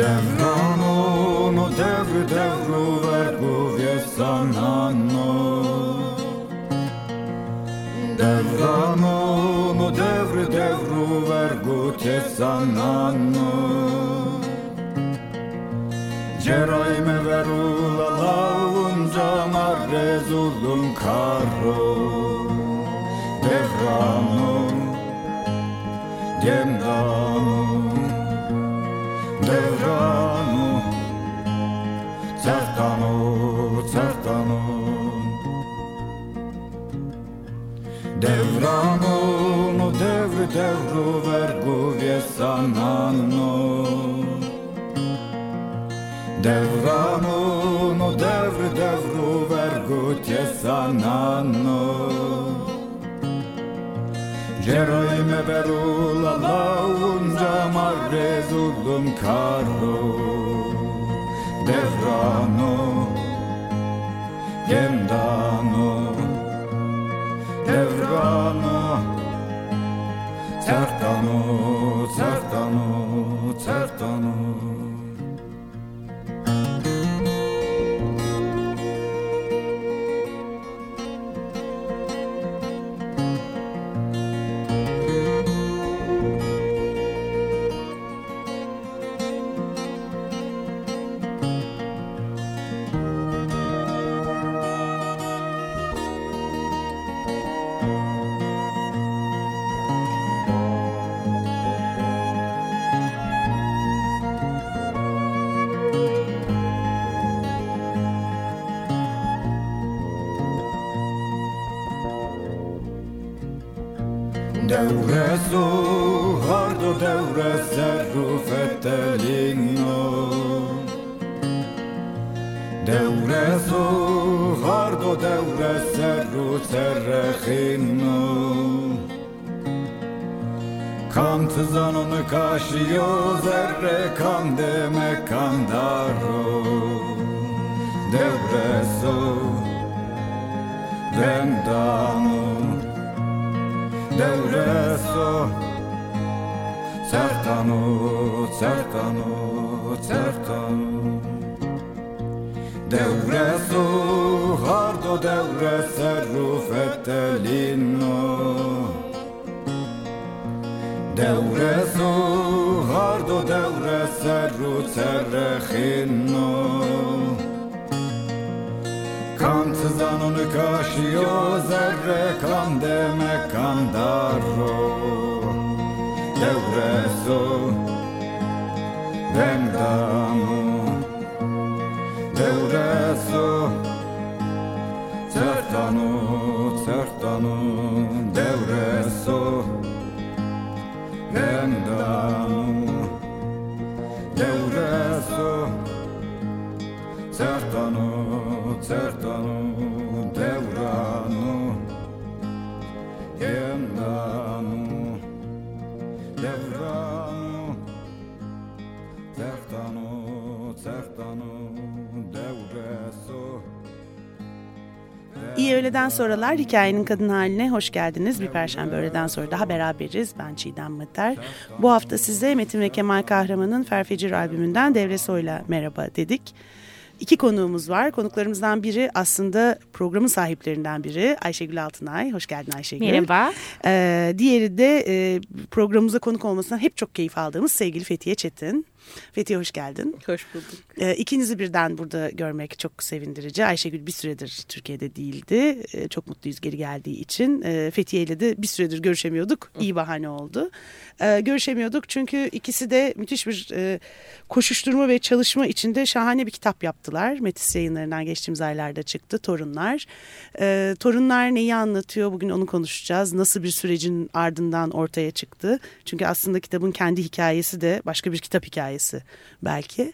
Devranonu devru devru vergu vjesanano Devranonu devru devru vergu tjesanano Ceraj me veru la launca marrezulun karro Devrano devru vergu vjesanano Devrano no. Devru devru vergu tjesanano Ceroj me veru la launca marrezulum carro Devrano Gendano Devrano Devre su hardo devre serru fetelino Devre su hardo devre serru serrechino Kan tızanın kaşıyor zerre kan demek kandaro Devre su vendano Devreso. Certano, certano, certano Devreso hardo devre serru fetelino. Devreso hardo devre serru serrechino tızanın kaşıyor zerre kan demek kandaro Devreso Vendano Devreso Certano, certano Devreso Vendano Devreso Certano, certano, devrano Yendanu Devranu Tehtanu Tehtanu Devresu İyi öğleden sonralar hikayenin kadın haline hoş geldiniz. Bir perşembe öğleden sonra daha beraberiz. Ben Çiğdem Mater. Bu hafta size Metin ve Kemal Kahraman'ın Ferfecir albümünden Devre Soy'la merhaba dedik. İki konuğumuz var. Konuklarımızdan biri aslında programın sahiplerinden biri Ayşegül Altınay. Hoş geldin Ayşegül. Merhaba. Ee, diğeri de e, programımıza konuk olmasından hep çok keyif aldığımız sevgili Fethiye Çetin. Fethiye hoş geldin. Hoş bulduk. Ee, ikinizi birden burada görmek çok sevindirici. Ayşegül bir süredir Türkiye'de değildi. Ee, çok mutluyuz geri geldiği için. Ee, Fethiye ile de bir süredir görüşemiyorduk. İyi bahane oldu. Ee, görüşemiyorduk çünkü ikisi de müthiş bir e, koşuşturma ve çalışma içinde şahane bir kitap yaptılar. Metis yayınlarından geçtiğimiz aylarda çıktı. Torunlar. Ee, torunlar neyi anlatıyor? Bugün onu konuşacağız. Nasıl bir sürecin ardından ortaya çıktı? Çünkü aslında kitabın kendi hikayesi de başka bir kitap hikayesi belki.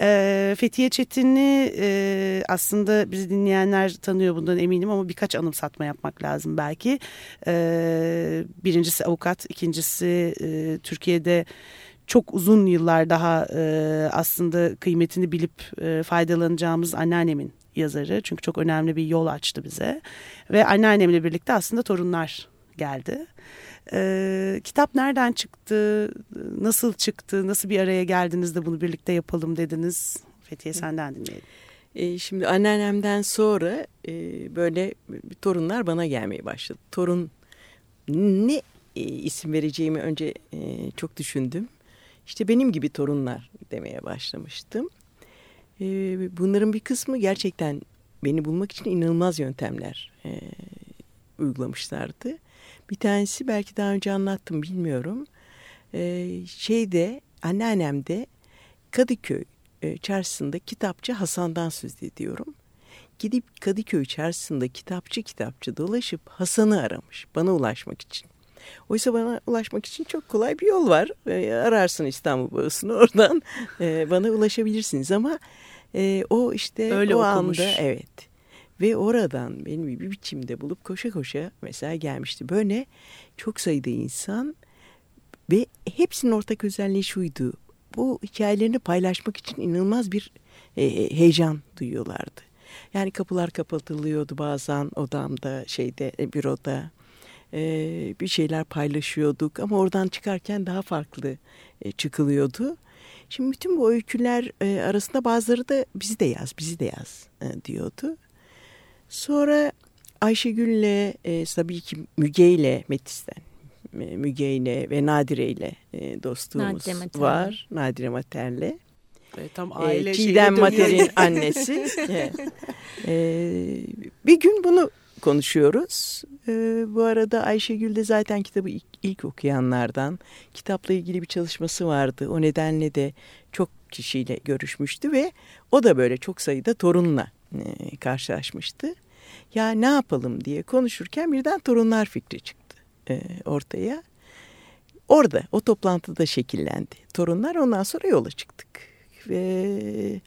E, Fethiye Çetin'i e, aslında bizi dinleyenler tanıyor bundan eminim ama birkaç anımsatma yapmak lazım belki. E, birincisi avukat, ikincisi e, Türkiye'de çok uzun yıllar daha e, aslında kıymetini bilip faydalanacağımız anneannemin yazarı. Çünkü çok önemli bir yol açtı bize. Ve anneannemle birlikte aslında torunlar geldi. Ee, kitap nereden çıktı, nasıl çıktı, nasıl bir araya geldiniz de bunu birlikte yapalım dediniz? Fethiye senden dinleyelim. E, şimdi anneannemden sonra e, böyle torunlar bana gelmeye başladı. Torun ne e, isim vereceğimi önce e, çok düşündüm. İşte benim gibi torunlar demeye başlamıştım. E, bunların bir kısmı gerçekten beni bulmak için inanılmaz yöntemler e, uygulamışlardı. Bir tanesi belki daha önce anlattım bilmiyorum. Ee, şeyde anneannemde Kadıköy e, çarşısında kitapçı Hasan'dan söz ediyorum. Gidip Kadıköy çarşısında kitapçı kitapçı dolaşıp Hasan'ı aramış bana ulaşmak için. Oysa bana ulaşmak için çok kolay bir yol var. E, ararsın İstanbul Bağısı'nı oradan e, bana ulaşabilirsiniz ama e, o işte Öyle o okumuş. anda evet ve oradan benim bir biçimde bulup koşa koşa mesela gelmişti. Böyle çok sayıda insan ve hepsinin ortak özelliği şuydu. Bu hikayelerini paylaşmak için inanılmaz bir e, heyecan duyuyorlardı. Yani kapılar kapatılıyordu bazen odamda, şeyde, e, büroda. E, bir şeyler paylaşıyorduk ama oradan çıkarken daha farklı e, çıkılıyordu. Şimdi bütün bu öyküler e, arasında bazıları da bizi de yaz, bizi de yaz e, diyordu. Sonra Ayşegül'le e, tabii ki Müge'yle Metis'ten e, Müge'yle ve Nadire'yle e, dostluğumuz Nadire var. Nadire Mater'le. E, tam E, aile Çiğdem şeyine Mater'in annesi. Evet. E, bir gün bunu konuşuyoruz. E, bu arada Ayşegül de zaten kitabı ilk, ilk okuyanlardan. Kitapla ilgili bir çalışması vardı. O nedenle de çok kişiyle görüşmüştü ve o da böyle çok sayıda torunla e, karşılaşmıştı. Ya ne yapalım diye konuşurken birden torunlar fikri çıktı e, ortaya. Orada o toplantıda şekillendi. Torunlar ondan sonra yola çıktık. Ve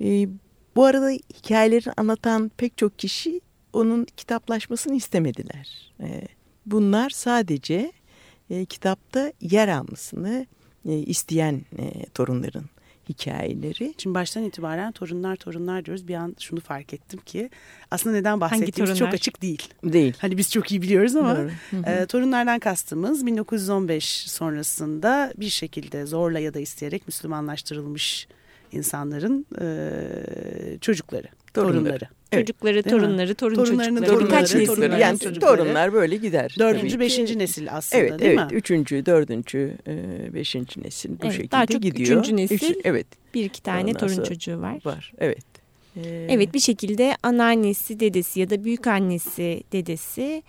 e, bu arada hikayelerini anlatan pek çok kişi onun kitaplaşmasını istemediler. E, bunlar sadece kitapta yer almasını isteyen torunların hikayeleri. Şimdi baştan itibaren torunlar torunlar diyoruz. Bir an şunu fark ettim ki aslında neden bahsettiğimiz çok açık değil. Değil. Hani biz çok iyi biliyoruz ama e, torunlardan kastımız 1915 sonrasında bir şekilde zorla ya da isteyerek Müslümanlaştırılmış insanların e, çocukları, Torunları. torunları. Evet. Çocukları, torunları, torun Torunlarının çocukları. torunları, Birkaç nesil. torunları, yani çocukları. torunlar böyle gider. Dördüncü, beşinci nesil aslında Evet, değil evet. mi? Üçüncü, dördüncü, e, beşinci nesil bu Evet, şekilde daha çok gidiyor. üçüncü nesil. Üç- evet, Bir iki tane Ondan torun çocuğu var. var. Evet. Ee, Evet bir şekilde anneannesi, dedesi ya da büyük annesi, dedesi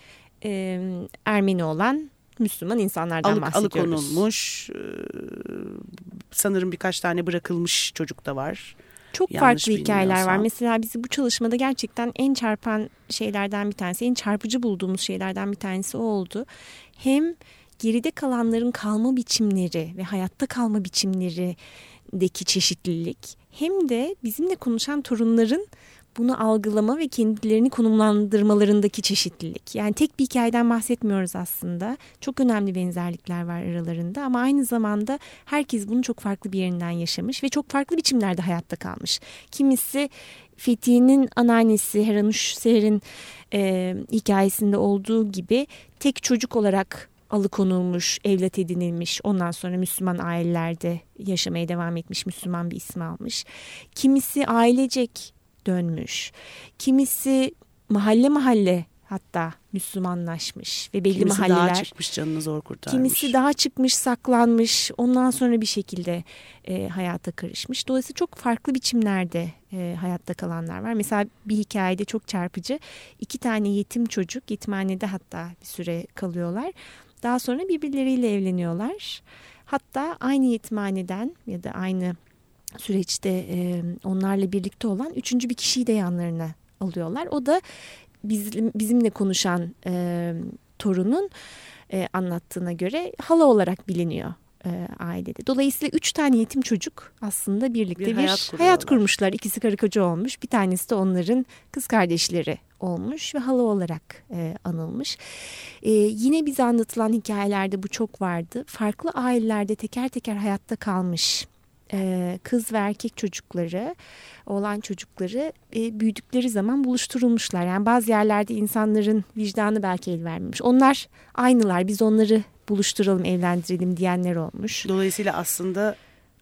e, Ermeni olan Müslüman insanlardan Alık, bahsediyoruz. alıkonulmuş, e, sanırım birkaç tane bırakılmış çocuk da var. Çok Yanlış farklı hikayeler var. Mesela bizi bu çalışmada gerçekten en çarpan şeylerden bir tanesi, en çarpıcı bulduğumuz şeylerden bir tanesi o oldu. Hem geride kalanların kalma biçimleri ve hayatta kalma biçimlerindeki çeşitlilik hem de bizimle konuşan torunların bunu algılama ve kendilerini konumlandırmalarındaki çeşitlilik. Yani tek bir hikayeden bahsetmiyoruz aslında. Çok önemli benzerlikler var aralarında ama aynı zamanda herkes bunu çok farklı bir yerinden yaşamış ve çok farklı biçimlerde hayatta kalmış. Kimisi Fethi'nin anneannesi Heranuş Seher'in e, hikayesinde olduğu gibi tek çocuk olarak alıkonulmuş, evlat edinilmiş, ondan sonra Müslüman ailelerde yaşamaya devam etmiş, Müslüman bir isim almış. Kimisi ailecek dönmüş, kimisi mahalle mahalle hatta Müslümanlaşmış ve belli kimisi mahalleler. daha çıkmış canını zor kurtarmış. Kimisi daha çıkmış saklanmış ondan sonra bir şekilde e, hayata karışmış. Dolayısıyla çok farklı biçimlerde e, hayatta kalanlar var. Mesela bir hikayede çok çarpıcı iki tane yetim çocuk yetimhanede hatta bir süre kalıyorlar. Daha sonra birbirleriyle evleniyorlar. Hatta aynı yetimhaneden ya da aynı süreçte e, onlarla birlikte olan üçüncü bir kişiyi de yanlarına alıyorlar. O da bizim, bizimle konuşan e, torunun e, anlattığına göre hala olarak biliniyor e, ailede. Dolayısıyla üç tane yetim çocuk aslında birlikte Bir bir, hayat hayat, kurmuşlar. İkisi karı koca olmuş. Bir tanesi de onların kız kardeşleri olmuş ve hala olarak e, anılmış. E, yine bize anlatılan hikayelerde bu çok vardı. Farklı ailelerde teker teker hayatta kalmış e, kız ve erkek çocukları, oğlan çocukları e, büyüdükleri zaman buluşturulmuşlar. Yani bazı yerlerde insanların vicdanı belki el vermemiş. Onlar aynılar biz onları buluşturalım, evlendirelim diyenler olmuş. Dolayısıyla aslında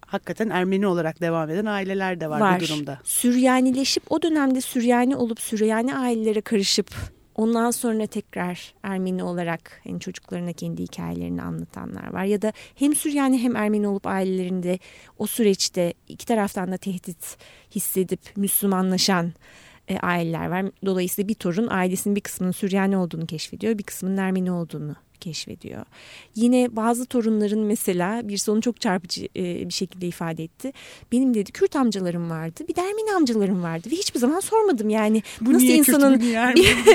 hakikaten Ermeni olarak devam eden aileler de var, Var. bu durumda. Süryanileşip o dönemde Süryani olup Süryani ailelere karışıp ondan sonra tekrar Ermeni olarak yani çocuklarına kendi hikayelerini anlatanlar var. Ya da hem Süryani hem Ermeni olup ailelerinde o süreçte iki taraftan da tehdit hissedip Müslümanlaşan e, aileler var. Dolayısıyla bir torun ailesinin bir kısmının Süryani olduğunu keşfediyor, bir kısmının Ermeni olduğunu keşfediyor. Yine bazı torunların mesela birisi onu çok çarpıcı e, bir şekilde ifade etti. Benim dedi Kürt amcalarım vardı, bir de Ermeni amcalarım vardı ve hiçbir zaman sormadım yani Bu nasıl insanın bir,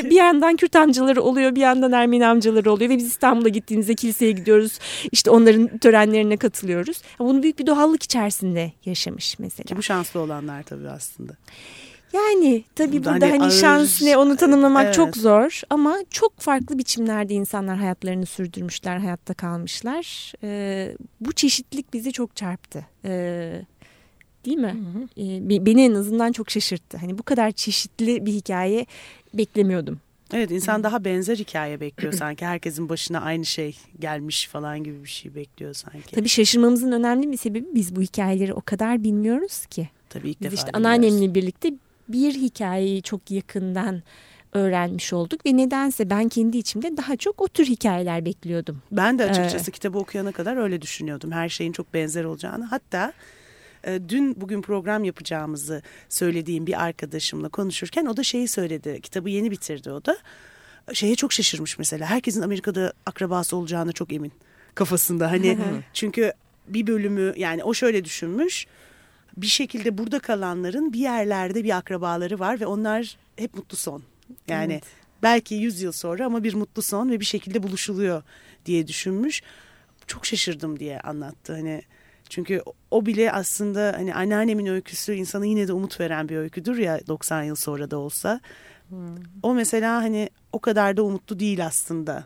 bir yandan Kürt amcaları oluyor, bir yandan Ermeni amcaları oluyor ve biz İstanbul'a gittiğimizde kiliseye gidiyoruz. işte onların törenlerine katılıyoruz. Bunu büyük bir doğallık içerisinde yaşamış mesela. Ki bu şanslı olanlar tabii aslında. Yani tabii Burada burada hani hani, şans ne onu tanımlamak Evet. çok zor ama çok farklı biçimlerde insanlar hayatlarını sürdürmüşler, hayatta kalmışlar. Ee, bu çeşitlilik bizi çok çarptı. Ee, değil mi? Ee, be- beni en azından çok şaşırttı. Hani bu kadar çeşitli bir hikaye beklemiyordum. Evet insan daha benzer hikaye bekliyor sanki. Herkesin başına aynı şey gelmiş falan gibi bir şey bekliyor sanki. Tabii şaşırmamızın önemli bir sebebi biz bu hikayeleri o kadar bilmiyoruz ki. Tabii ilk Biz defa işte dinliyoruz. anneannemle birlikte bir hikayeyi çok yakından öğrenmiş olduk ve nedense ben kendi içimde daha çok o tür hikayeler bekliyordum. Ben de açıkçası kitabı okuyana kadar öyle düşünüyordum. Her şeyin çok benzer olacağını. Hatta e, dün bugün program yapacağımızı söylediğim bir arkadaşımla konuşurken o da şeyi söyledi. Kitabı yeni bitirdi o da. Şeye çok şaşırmış mesela. Herkesin Amerika'da akrabası olacağına çok emin kafasında. Hani çünkü bir bölümü yani o şöyle düşünmüş. Bir şekilde burada kalanların bir yerlerde bir akrabaları var ve onlar hep mutlu son. Yani Evet. belki 100 yıl sonra ama bir mutlu son ve bir şekilde buluşuluyor diye düşünmüş. Çok şaşırdım diye anlattı. Hani çünkü o bile aslında hani anneannemin öyküsü insana yine de umut veren bir öyküdür ya 90 yıl sonra da olsa. O mesela hani o kadar da umutlu değil aslında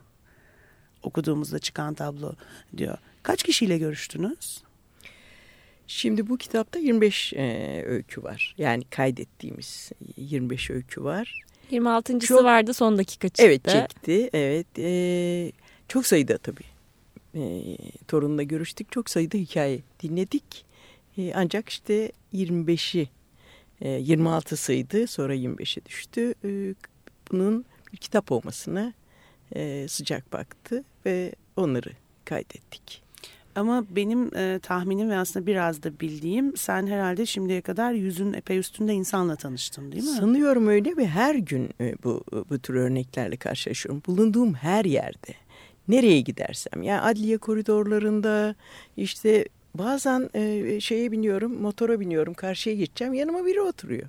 okuduğumuzda çıkan tablo diyor. Kaç kişiyle görüştünüz? Şimdi bu kitapta 25 e, öykü var. Yani kaydettiğimiz 25 öykü var. 26.sı Çok- vardı son dakika çıktı. Evet çekti. Evet. e, çok sayıda tabii. E, torunla görüştük. Çok sayıda hikaye dinledik. E, ancak işte 25'i e, 26'sıydı. Sonra 25'e düştü. E, bunun bir kitap olmasına e, sıcak baktı ve onları kaydettik. Ama benim e, tahminim ve aslında biraz da bildiğim sen herhalde şimdiye kadar yüzün epey üstünde insanla tanıştın değil mi? Sanıyorum öyle ve her gün e, bu bu tür örneklerle karşılaşıyorum. Bulunduğum her yerde. Nereye gidersem yani adliye koridorlarında işte bazen e, şeye biniyorum motora biniyorum karşıya geçeceğim yanıma biri oturuyor.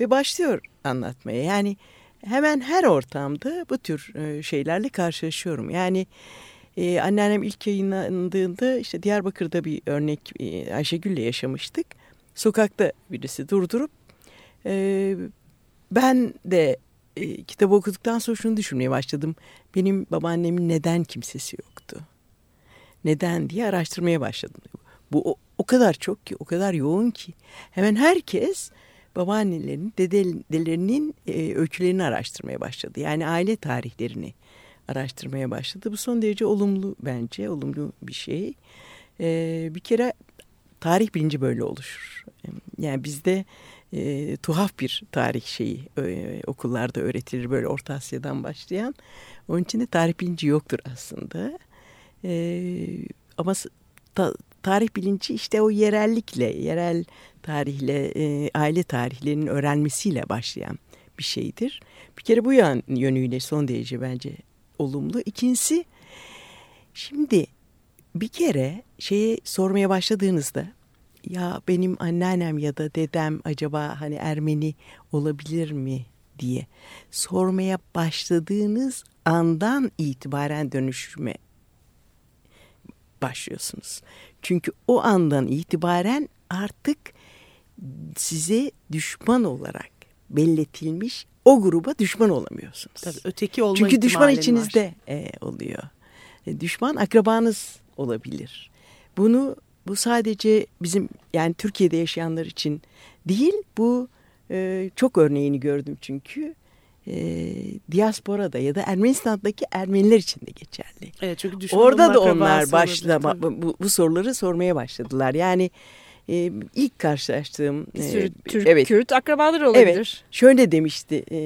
Ve başlıyor anlatmaya yani hemen her ortamda bu tür e, şeylerle karşılaşıyorum. Yani e, anneannem ilk yayınlandığında işte Diyarbakır'da bir örnek e, Ayşegül'le yaşamıştık. Sokakta birisi durdurup e, ben de e, kitabı okuduktan sonra şunu düşünmeye başladım. Benim babaannemin neden kimsesi yoktu? Neden diye araştırmaya başladım. Bu o, o kadar çok ki, o kadar yoğun ki. Hemen herkes babaannelerin, dedelerinin e, öykülerini araştırmaya başladı. Yani aile tarihlerini araştırmaya başladı. Bu son derece olumlu bence, olumlu bir şey. E, bir kere tarih bilinci böyle oluşur. Yani bizde e, tuhaf bir tarih şeyi e, okullarda öğretilir böyle Orta Asya'dan başlayan. Onun için de tarih bilinci yoktur aslında. E, ama ta, tarih bilinci işte o yerellikle, yerel tarihle, e, aile tarihlerinin öğrenmesiyle başlayan bir şeydir. Bir kere bu yan, yönüyle son derece bence olumlu. İkincisi şimdi bir kere şeye sormaya başladığınızda ya benim anneannem ya da dedem acaba hani Ermeni olabilir mi diye sormaya başladığınız andan itibaren dönüşme başlıyorsunuz. Çünkü o andan itibaren artık size düşman olarak belletilmiş o gruba düşman olamıyorsunuz. Tabii öteki olma Çünkü düşman içinizde var. e, oluyor. E, düşman akrabanız olabilir. Bunu bu sadece bizim yani Türkiye'de yaşayanlar için değil. Bu e, çok örneğini gördüm çünkü e, diasporada ya da Ermenistan'daki Ermeniler için de geçerli. Evet çünkü Orada da onlar başlama olabilir, bu, bu soruları sormaya başladılar. Yani e, ilk karşılaştığım Bir e, sürü Türk, evet Kürt akrabaları olabilir. Evet. Şöyle demişti e,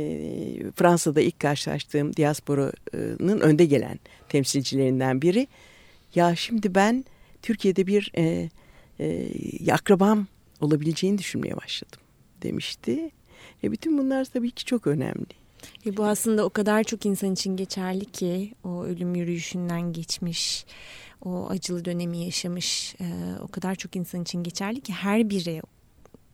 Fransa'da ilk karşılaştığım diasporanın önde gelen temsilcilerinden biri. Ya şimdi ben Türkiye'de bir e, e, akrabam olabileceğini düşünmeye başladım demişti. E, bütün bunlar tabii ki çok önemli. E bu aslında o kadar çok insan için geçerli ki o ölüm yürüyüşünden geçmiş, o acılı dönemi yaşamış e, o kadar çok insan için geçerli ki her biri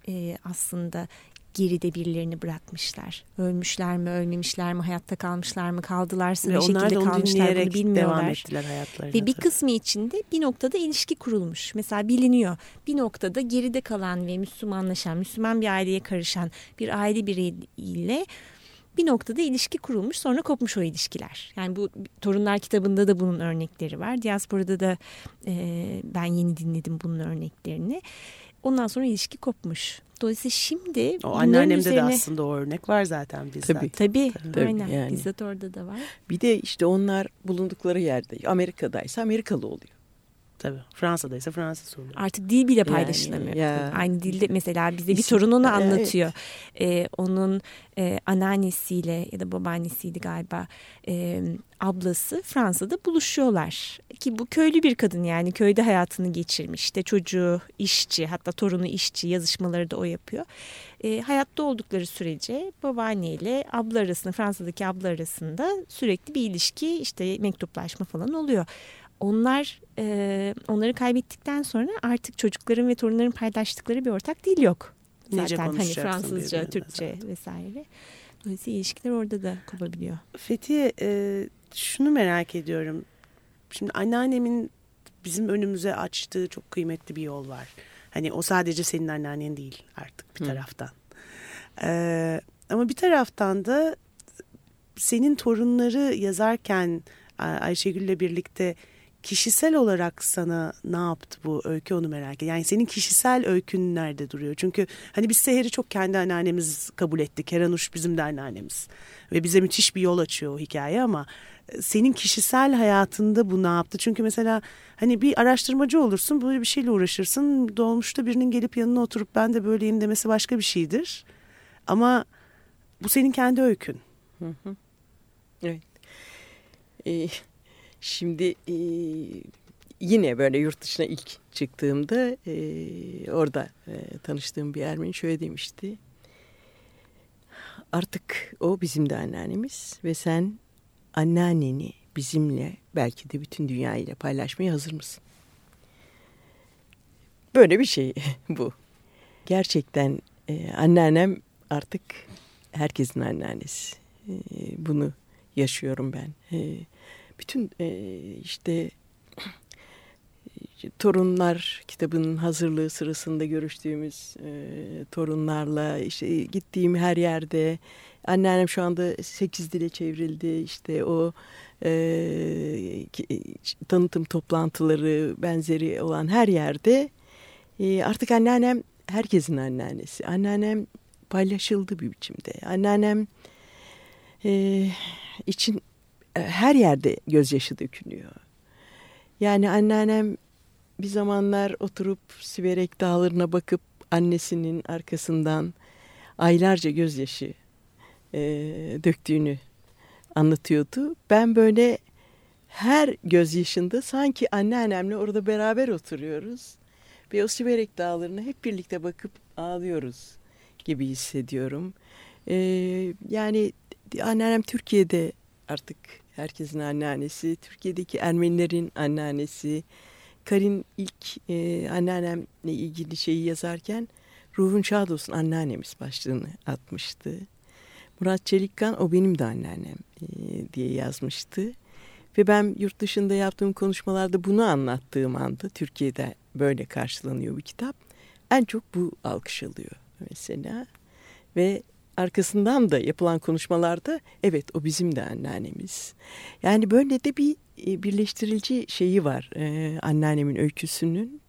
e, aslında geride birilerini bırakmışlar. Ölmüşler mi, ölmemişler mi, hayatta kalmışlar mı, kaldılarsa bir şekilde kalmışlar bunu bilmiyorlar. devam ettiler hayatlarına. Ve bir tabii. kısmı içinde bir noktada ilişki kurulmuş. Mesela biliniyor. Bir noktada geride kalan ve Müslümanlaşan, Müslüman bir aileye karışan bir aile bireyiyle bir noktada ilişki kurulmuş sonra kopmuş o ilişkiler. Yani bu torunlar kitabında da bunun örnekleri var. Diasporada da e, ben yeni dinledim bunun örneklerini. Ondan sonra ilişki kopmuş. Dolayısıyla şimdi O anneannemde üzerine... de aslında o örnek var zaten bizzat. Tabii. Tabii, Tabii, aynen. yani. Bizzat orada da var. Bir de işte onlar bulundukları yerde Amerika'daysa Amerikalı oluyor. Tabii. Fransa'daysa Fransız oluyor. Artık dil bile Yani, paylaşılamıyor. ya. Aynı dilde mesela bize bir torun onu Evet. anlatıyor. Ee, onun e, anneannesiyle ya da babaannesiydi galiba e, ablası Fransa'da buluşuyorlar. Ki bu köylü bir kadın yani köyde hayatını geçirmiş. İşte çocuğu işçi hatta torunu işçi yazışmaları da o yapıyor. E, hayatta oldukları sürece babaanneyle abla arasında Fransa'daki abla arasında sürekli bir ilişki işte mektuplaşma falan oluyor onlar e, onları kaybettikten sonra artık çocukların ve torunların paylaştıkları bir ortak dil yok. Zaten hani Fransızca, Türkçe zaten. vesaire. Dolayısıyla ilişkiler orada da kopabiliyor. Fethiye e, şunu merak ediyorum. Şimdi anneannemin bizim önümüze açtığı çok kıymetli bir yol var. Hani o sadece senin anneannen değil artık bir Hı. taraftan. E, ama bir taraftan da senin torunları yazarken Ay- Ayşegül'le birlikte kişisel olarak sana ne yaptı bu öykü onu merak ediyorum. Yani senin kişisel öykün nerede duruyor? Çünkü hani biz Seher'i çok kendi anneannemiz kabul ettik. Kerenuş bizim de anneannemiz. Ve bize müthiş bir yol açıyor o hikaye ama e, senin kişisel hayatında bu ne yaptı? Çünkü mesela hani bir araştırmacı olursun böyle bir şeyle uğraşırsın. Dolmuşta birinin gelip yanına oturup ben de böyleyim demesi başka bir şeydir. Ama bu senin kendi öykün. Evet. Ee, şimdi e, yine böyle yurt dışına ilk çıktığımda e, orada e, tanıştığım bir Ermeni şöyle demişti. Artık o bizim de anneannemiz ve sen anneanneni bizimle belki de bütün dünyayla paylaşmaya hazır mısın? Böyle bir şey bu. Gerçekten e, anneannem artık herkesin anneannesi. E, bunu yaşıyorum ben. E, bütün e, işte torunlar kitabının hazırlığı sırasında görüştüğümüz e, torunlarla işte gittiğim her yerde anneannem şu anda sekiz dile çevrildi işte o e, tanıtım toplantıları benzeri olan her yerde e, artık anneannem herkesin anneannesi anneannem paylaşıldı bir biçimde. Anneannem e, için e, her yerde gözyaşı dökülüyor yani anneannem bir zamanlar oturup Siverek dağlarına bakıp annesinin arkasından aylarca gözyaşı e, döktüğünü anlatıyordu. Ben böyle her gözyaşında sanki anneannemle orada beraber oturuyoruz ve o Siverek dağlarına hep birlikte bakıp ağlıyoruz gibi hissediyorum. Ee, yani anneannem Türkiye'de artık herkesin anneannesi, Türkiye'deki Ermenilerin anneannesi. Karin ilk e, anneannemle ilgili şeyi yazarken Ruhun Şad olsun anneannemiz başlığını atmıştı. Murat Çelikkan o benim de anneannem e, diye yazmıştı. Ve ben yurt dışında yaptığım konuşmalarda bunu anlattığım anda Türkiye'de böyle karşılanıyor bu kitap. En çok bu alkış alıyor mesela. Ve arkasından da yapılan konuşmalarda evet o bizim de anneannemiz. Yani böyle de bir e, birleştirici şeyi var e, anneannemin öyküsünün.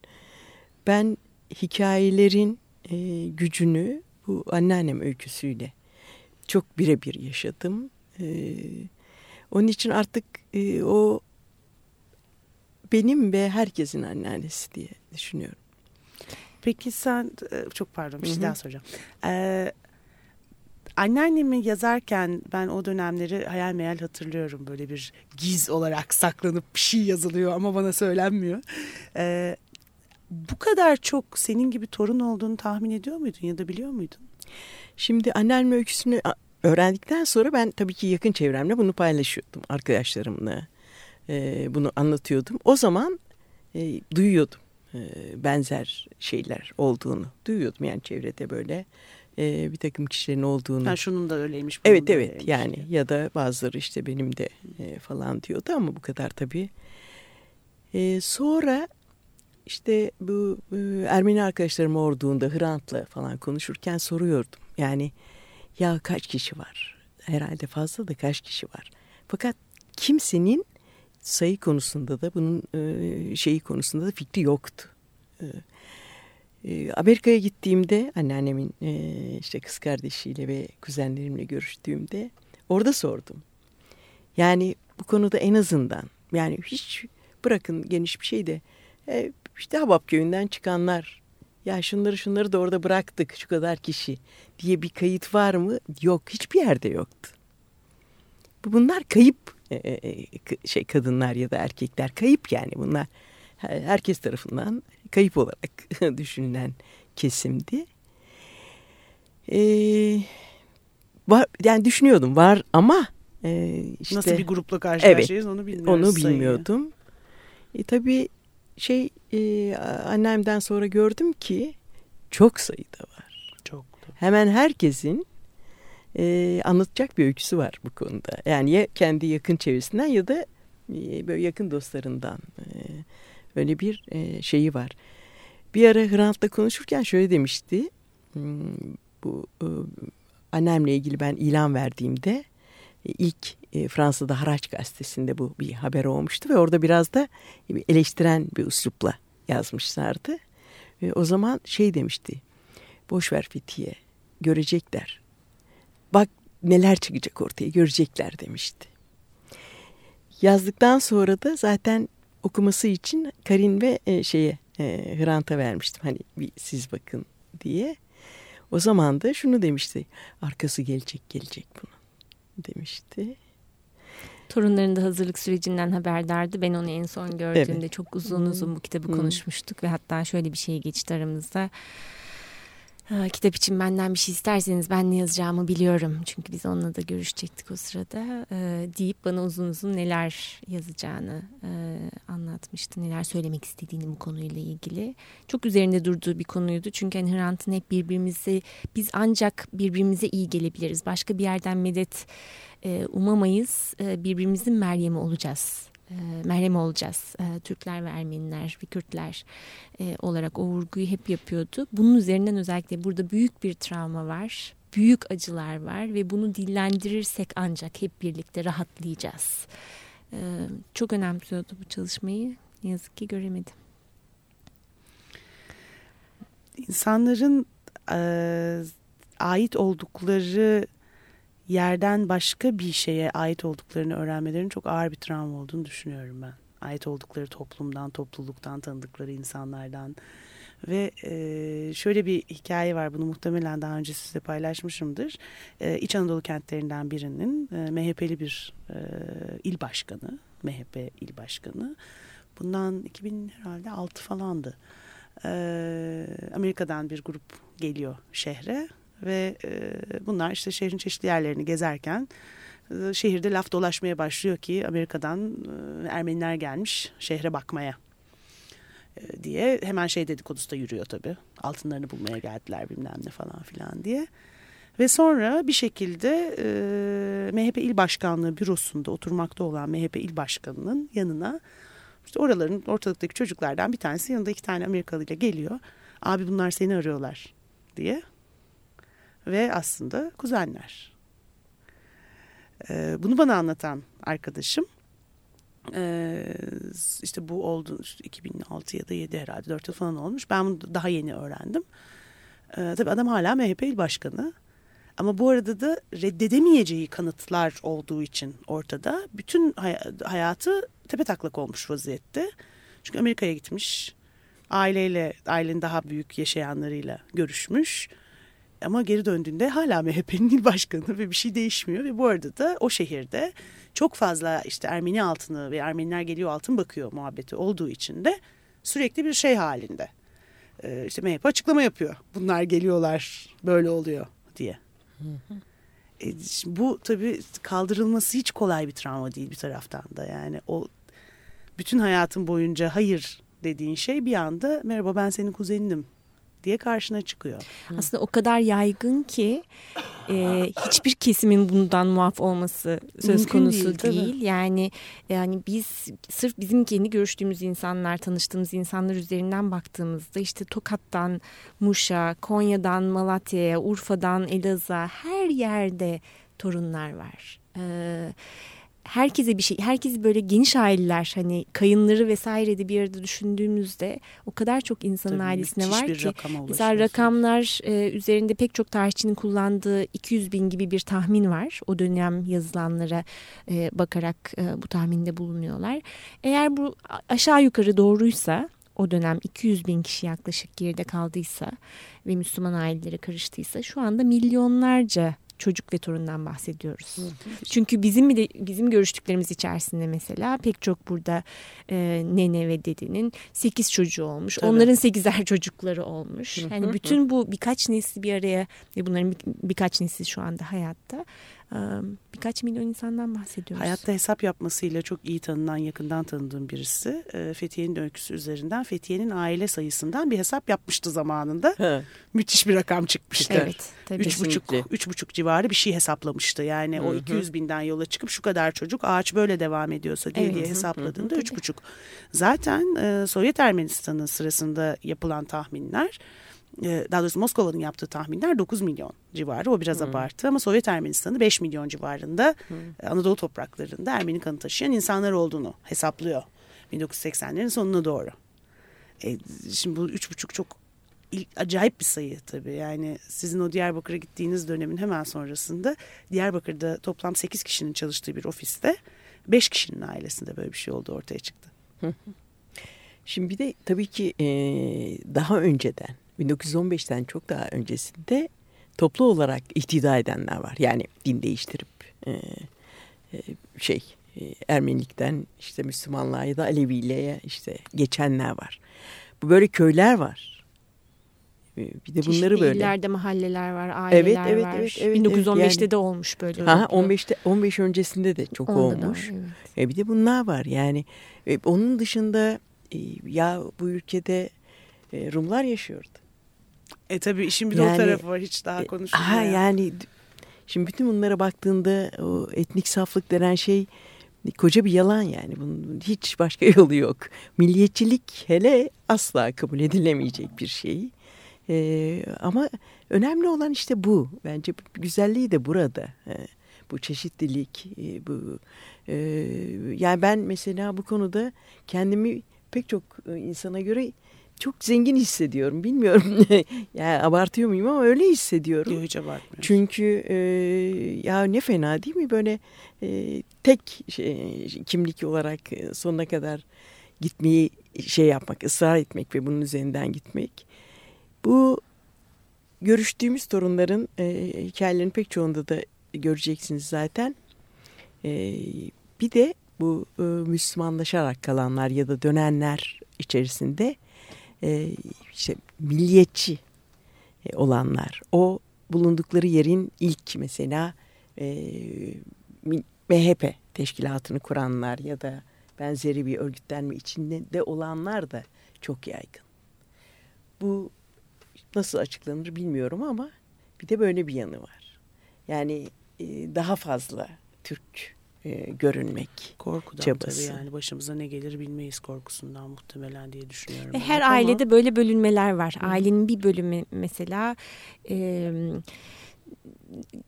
Ben hikayelerin e, gücünü bu anneannem öyküsüyle çok birebir yaşadım. E, onun için artık e, o benim ve herkesin anneannesi diye düşünüyorum. Peki sen çok pardon bir şey daha soracağım. Ee, anneannemi yazarken ben o dönemleri hayal meyal hatırlıyorum. Böyle bir giz olarak saklanıp bir şey yazılıyor ama bana söylenmiyor. Ee, bu kadar çok senin gibi torun olduğunu tahmin ediyor muydun ya da biliyor muydun? Şimdi anneannem öyküsünü öğrendikten sonra ben tabii ki yakın çevremle bunu paylaşıyordum arkadaşlarımla. E, bunu anlatıyordum. O zaman e, duyuyordum e, benzer şeyler olduğunu. Duyuyordum yani çevrede böyle e, bir takım kişilerin olduğunu. Ha, şunun da öyleymiş. Evet da evet öyleymiş yani diye. ya da bazıları işte benim de e, falan diyordu ama bu kadar tabii. E, sonra işte bu e, Ermeni arkadaşlarım orduğunda Hrant'la falan konuşurken soruyordum. Yani ya kaç kişi var? Herhalde fazla da kaç kişi var? Fakat kimsenin sayı konusunda da bunun e, şeyi konusunda da fikri yoktu. E, e, Amerika'ya gittiğimde anneannemin e, işte kız kardeşiyle ve kuzenlerimle görüştüğümde orada sordum. Yani bu konuda en azından yani hiç bırakın geniş bir şey de e, işte Habab köyünden çıkanlar ya şunları şunları da orada bıraktık şu kadar kişi diye bir kayıt var mı? Yok hiçbir yerde yoktu. Bu Bunlar kayıp e, şey kadınlar ya da erkekler kayıp yani bunlar herkes tarafından kayıp olarak düşünülen kesimdi. Ee, var, yani düşünüyordum var ama e, işte Nasıl bir grupla karşı Evet, karşıyayız onu bilmiyoruz. onu sayıyı. bilmiyordum. E, tabii şey e, annemden sonra gördüm ki çok sayıda var. Çok. Hemen herkesin e, anlatacak bir öyküsü var bu konuda. Yani ya kendi yakın çevresinden ya da e, böyle yakın dostlarından e, öyle bir e, şeyi var. Bir ara Hrant'la konuşurken şöyle demişti. Hmm, bu e, annemle ilgili ben ilan verdiğimde e, ilk e, Fransa'da Haraç gazetesinde bu bir haber olmuştu ve orada biraz da bir eleştiren bir üslupla yazmışlardı. Ve o zaman şey demişti. Boş ver Fethiye. Görecekler. Bak neler çıkacak ortaya görecekler demişti. Yazdıktan sonra da zaten okuması için Karin ve e, şeye e, Hrant'a vermiştim. Hani bir siz bakın diye. O zaman da şunu demişti. Arkası gelecek gelecek bunu demişti. Torunların da hazırlık sürecinden haberdardı. Ben onu en son gördüğümde Evet. çok uzun uzun bu kitabı Hmm. konuşmuştuk ve hatta şöyle bir şey geçti aramızda. "Ha, Kitap için benden bir şey isterseniz ben ne yazacağımı biliyorum. Çünkü biz onunla da görüşecektik o sırada. Ee, deyip bana uzun uzun neler yazacağını e, anlatmıştı. Neler söylemek istediğini bu konuyla ilgili. Çok üzerinde durduğu bir konuydu. Çünkü hani Hrant'ın hep birbirimizi biz ancak birbirimize iyi gelebiliriz. Başka bir yerden medet e, umamayız. E, birbirimizin Meryem'i olacağız e, merhem olacağız. E, Türkler ve Ermeniler ve Kürtler e, olarak o vurguyu hep yapıyordu. Bunun üzerinden özellikle burada büyük bir travma var. Büyük acılar var ve bunu dillendirirsek ancak hep birlikte rahatlayacağız. E, çok önemsiyordu bu çalışmayı. Ne yazık ki göremedim. İnsanların e, ait oldukları yerden başka bir şeye ait olduklarını öğrenmelerinin çok ağır bir travma olduğunu düşünüyorum ben. Ait oldukları toplumdan, topluluktan, tanıdıkları insanlardan. Ve e, şöyle bir hikaye var bunu muhtemelen daha önce size paylaşmışımdır. E, İç Anadolu kentlerinden birinin e, MHP'li bir e, il başkanı, MHP il başkanı. Bundan 2000 herhalde 6 falandı. E, Amerika'dan bir grup geliyor şehre ve e, bunlar işte şehrin çeşitli yerlerini gezerken e, şehirde laf dolaşmaya başlıyor ki Amerika'dan e, Ermeniler gelmiş şehre bakmaya diye hemen şey dedikodusu da yürüyor tabii. Altınlarını bulmaya geldiler bilmem ne falan filan diye. Ve sonra bir şekilde MHP il başkanlığı bürosunda oturmakta olan MHP il başkanının yanına işte oraların ortalıktaki çocuklardan bir tanesi yanında iki tane Amerikalı ile geliyor. Abi bunlar seni arıyorlar diye ve aslında kuzenler. Ee, bunu bana anlatan arkadaşım ee, işte bu oldu işte 2006 ya da 7 herhalde 4 yıl falan olmuş. Ben bunu daha yeni öğrendim. Ee, tabii adam hala MHP il başkanı. Ama bu arada da reddedemeyeceği kanıtlar olduğu için ortada bütün hay hayatı tepe taklak olmuş vaziyette. Çünkü Amerika'ya gitmiş. Aileyle, ailenin daha büyük yaşayanlarıyla görüşmüş ama geri döndüğünde hala MHP'nin il başkanı ve bir şey değişmiyor. Ve bu arada da o şehirde çok fazla işte Ermeni altını ve Ermeniler geliyor altın bakıyor muhabbeti olduğu için de sürekli bir şey halinde. Ee, işte MHP açıklama yapıyor. Bunlar geliyorlar böyle oluyor diye. E, bu tabii kaldırılması hiç kolay bir travma değil bir taraftan da. Yani o bütün hayatın boyunca hayır dediğin şey bir anda merhaba ben senin kuzeninim diye karşına çıkıyor. Aslında o kadar yaygın ki e, hiçbir kesimin bundan muaf olması söz Mümkün konusu değil, değil. tabii. Yani yani biz sırf bizim kendi görüştüğümüz insanlar, tanıştığımız insanlar üzerinden baktığımızda işte Tokat'tan Muş'a, Konya'dan Malatya'ya, Urfa'dan Elazığ'a her yerde torunlar var. Ee, herkese bir şey, herkes böyle geniş aileler hani kayınları vesaire de bir arada düşündüğümüzde o kadar çok insanın Tabii ailesine var bir ki. Mesela rakamlar e, üzerinde pek çok tarihçinin kullandığı 200 bin gibi bir tahmin var. O dönem yazılanlara e, bakarak e, bu tahminde bulunuyorlar. Eğer bu aşağı yukarı doğruysa o dönem 200 bin kişi yaklaşık geride kaldıysa ve Müslüman ailelere karıştıysa şu anda milyonlarca çocuk ve torundan bahsediyoruz. Çünkü bizim de bizim görüştüklerimiz içerisinde mesela pek çok burada e, nene ve dedenin 8 çocuğu olmuş. Tabii. Onların 8'er çocukları olmuş. Yani bütün bu birkaç nesli bir araya ve bunların bir- birkaç nesli şu anda hayatta birkaç milyon insandan bahsediyoruz. Hayatta hesap yapmasıyla çok iyi tanınan, yakından tanıdığım birisi Fethiye'nin öyküsü üzerinden Fethiye'nin aile sayısından bir hesap yapmıştı zamanında. Ha, Müthiş bir rakam çıkmıştı. Evet, tabii. Üç buçuk, üç buçuk civarı bir şey hesaplamıştı. Yani o 200 binden yola çıkıp şu kadar çocuk ağaç böyle devam ediyorsa diye, Evet. diye Hı hı. hesapladığında Tabii. üç buçuk. Zaten e, Sovyet Ermenistan'ı sırasında yapılan tahminler daha doğrusu Moskova'nın yaptığı tahminler 9 milyon civarı. O biraz abartı ama Sovyet Ermenistan'ı 5 milyon civarında e, Anadolu topraklarında Ermeni kanı taşıyan insanlar olduğunu hesaplıyor. 1980'lerin sonuna doğru. E, şimdi bu üç buçuk çok il- acayip bir sayı tabii. Yani sizin o Diyarbakır'a gittiğiniz dönemin hemen sonrasında Diyarbakır'da toplam 8 kişinin çalıştığı bir ofiste 5 kişinin ailesinde böyle bir şey oldu ortaya çıktı. Şimdi bir de tabii ki e, daha önceden 1915'ten çok daha öncesinde toplu olarak ihtida edenler var. Yani din değiştirip e, e, şey e, Ermenilikten işte Müslümanlığa ya da Aleviliğe işte geçenler var. Bu böyle köyler var. E, Bir de bunları Çeşitli böyle. illerde mahalleler var, aileler Evet, evet, var. evet, evet, 1915'te evet. Yani- de olmuş böyle. Ha, toplu. 15'te 15 öncesinde de çok Onda da olmuş. var, evet. E bir de bunlar var yani. E, onun dışında e, ya bu ülkede e, Rumlar yaşıyordu. E tabii işin bir de o Yani- tarafı var hiç daha E, konuşulmuyor. Aha, yani şimdi bütün bunlara baktığında o etnik saflık denen şey koca bir yalan yani. Bunun hiç başka yolu yok. Milliyetçilik hele asla kabul edilemeyecek bir şey. Ee, ama önemli olan işte bu. Bence güzelliği de burada. Ee, bu çeşitlilik, e, bu e, yani ben mesela bu konuda kendimi pek çok e, insana göre çok zengin hissediyorum. Bilmiyorum yani abartıyor muyum ama öyle hissediyorum. Yok hiç abartmıyorum. Çünkü e, ya ne fena değil mi böyle e, tek şey, kimlik olarak sonuna kadar gitmeyi şey yapmak, ısrar etmek ve bunun üzerinden gitmek. Bu görüştüğümüz torunların e, hikayelerinin pek çoğunda da göreceksiniz zaten. E, bir de bu e, Müslümanlaşarak kalanlar ya da dönenler içerisinde e, işte milliyetçi e, olanlar. O bulundukları yerin ilk mesela e, MHP teşkilatını kuranlar ya da benzeri bir örgütlenme içinde de olanlar da çok yaygın. Bu nasıl açıklanır bilmiyorum ama bir de böyle bir yanı var. Yani e, daha fazla Türk e, görünmek Korkudan çabası. tabii yani başımıza ne gelir bilmeyiz korkusundan muhtemelen diye düşünüyorum. Ve ben. her Ama ailede böyle bölünmeler var. Ailenin bir bölümü mesela e,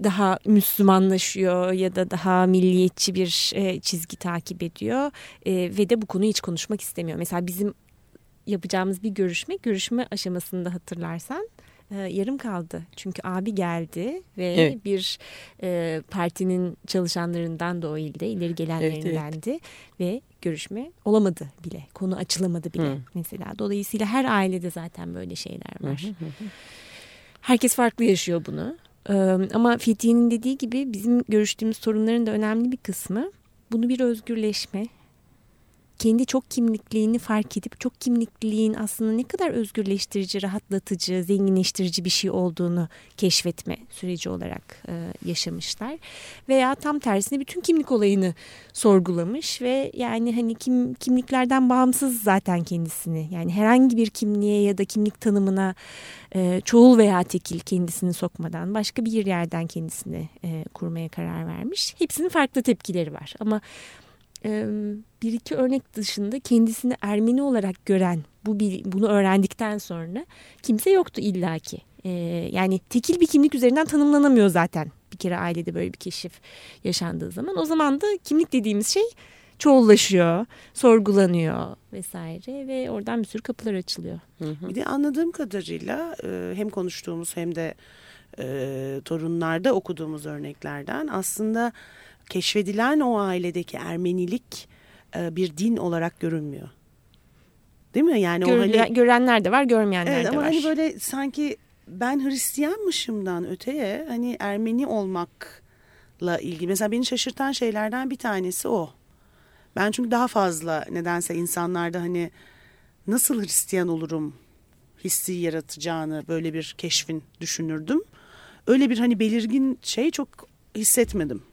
daha Müslümanlaşıyor ya da daha milliyetçi bir e, çizgi takip ediyor e, ve de bu konuyu hiç konuşmak istemiyor. Mesela bizim yapacağımız bir görüşme, görüşme aşamasında hatırlarsan e, yarım kaldı. Çünkü abi geldi ve Evet. bir e, partinin çalışanlarından da o ilde ileri gelenlerindendi ve görüşme olamadı bile. Konu açılamadı bile Hı. mesela. Dolayısıyla her ailede zaten böyle şeyler var. Herkes farklı yaşıyor bunu. Ee, ama Fethiye'nin dediği gibi bizim görüştüğümüz sorunların da önemli bir kısmı bunu bir özgürleşme. Kendi çok kimlikliğini fark edip çok kimlikliliğin aslında ne kadar özgürleştirici, rahatlatıcı, zenginleştirici bir şey olduğunu keşfetme süreci olarak e, yaşamışlar. Veya tam tersine bütün kimlik olayını sorgulamış ve yani hani kim kimliklerden bağımsız zaten kendisini yani herhangi bir kimliğe ya da kimlik tanımına e, çoğul veya tekil kendisini sokmadan başka bir yerden kendisini e, kurmaya karar vermiş. Hepsinin farklı tepkileri var ama bir iki örnek dışında kendisini Ermeni olarak gören bu bunu öğrendikten sonra kimse yoktu illaki. Yani tekil bir kimlik üzerinden tanımlanamıyor zaten bir kere ailede böyle bir keşif yaşandığı zaman. O zaman da kimlik dediğimiz şey çoğullaşıyor, sorgulanıyor vesaire ve oradan bir sürü kapılar açılıyor. Bir de anladığım kadarıyla hem konuştuğumuz hem de torunlarda okuduğumuz örneklerden aslında keşfedilen o ailedeki Ermenilik e, bir din olarak görünmüyor. Değil mi? Yani o Görülen- hani görenler de var, görmeyenler Evet de ama var. hani böyle sanki ben Hristiyanmışımdan öteye hani Ermeni olmakla ilgili. Mesela beni şaşırtan şeylerden bir tanesi o. Ben çünkü daha fazla nedense insanlarda hani nasıl Hristiyan olurum hissi yaratacağını böyle bir keşfin düşünürdüm. Öyle bir hani belirgin şey çok hissetmedim.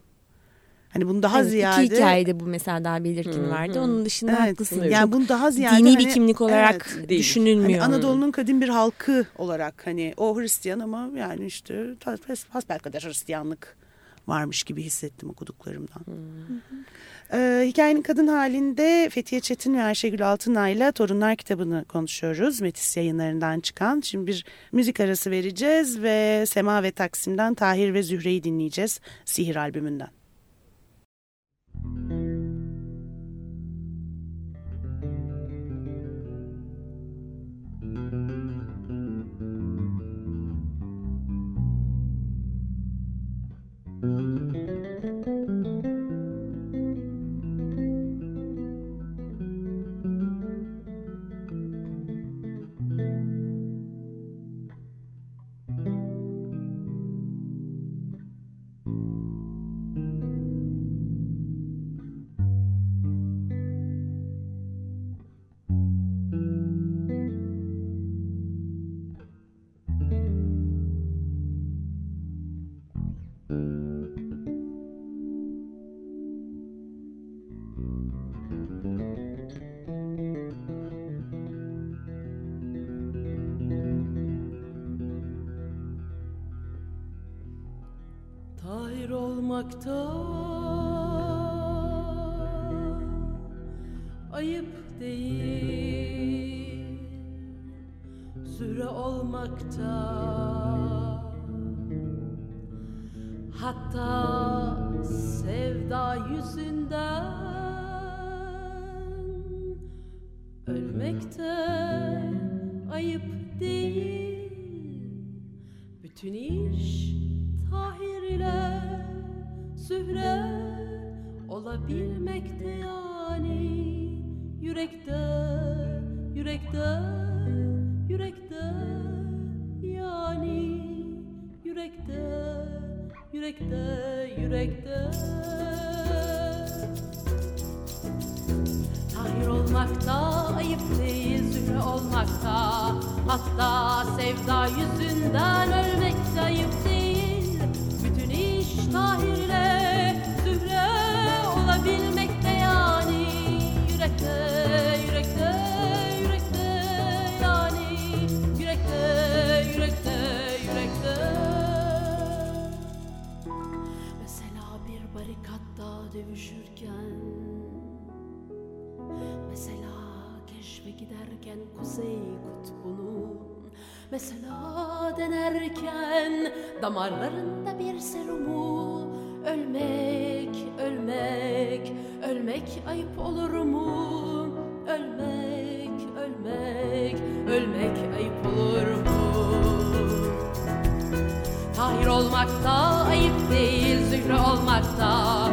Hani bunu daha Evet, ziyade İki hikayede bu mesela daha belirgin vardı. Onun dışında Evet, haklısın. Yani Çok bunu daha ziyade dini bir hani- kimlik olarak Evet, değil. düşünülmüyor. Hani Anadolu'nun kadim bir halkı olarak hani o Hristiyan ama yani işte hasbel kadar Hristiyanlık varmış gibi hissettim okuduklarımdan. Ee, hikayenin kadın halinde Fethiye Çetin ve Ayşegül Altınay'la Torunlar kitabını konuşuyoruz. Metis yayınlarından çıkan. Şimdi bir müzik arası vereceğiz ve Sema ve Taksim'den Tahir ve Zühre'yi dinleyeceğiz. Sihir albümünden. thank you Tahir olmakta. Ayıp değil. Züre olmakta. Hatta sevda yüzünden Ölmekte ayıp değil. Bütün iş Zühre olabilmekte yani. Yürekte, yürekte, yürekte yani. Yürekte, yürekte, yürekte. Tahir olmakta ayıp değil zühre olmakta. Hatta sevda yüzünden ölmekte ayıp değil. Bütün iş Tahir'le dövüşürken Mesela keşfe giderken kuzey kutbunu Mesela denerken damarlarında bir serumu Ölmek, ölmek, ölmek ayıp olur mu? Ölmek, ölmek, ölmek ayıp olur mu? Tahir olmakta ayıp değil zühre olmakta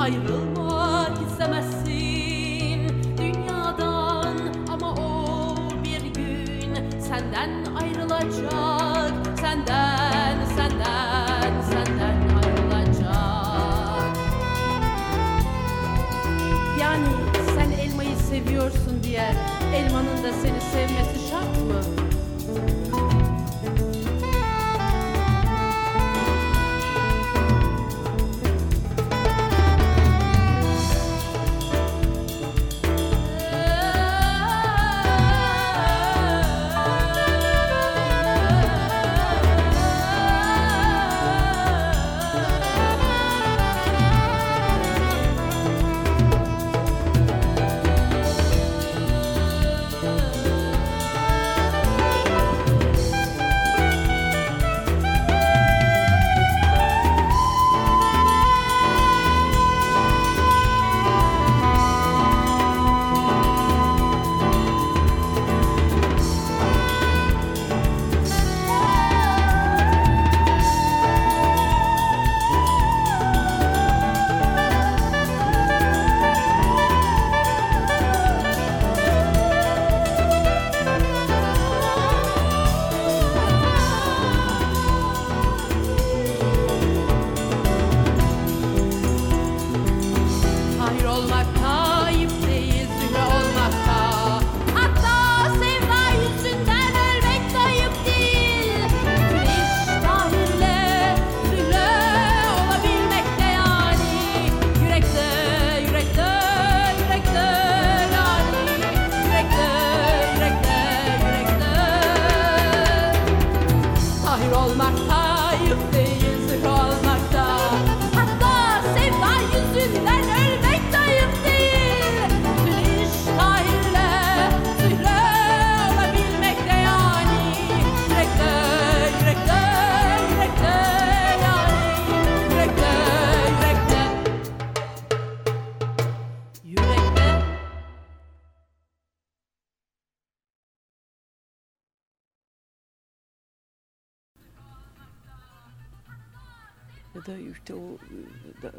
ayrıl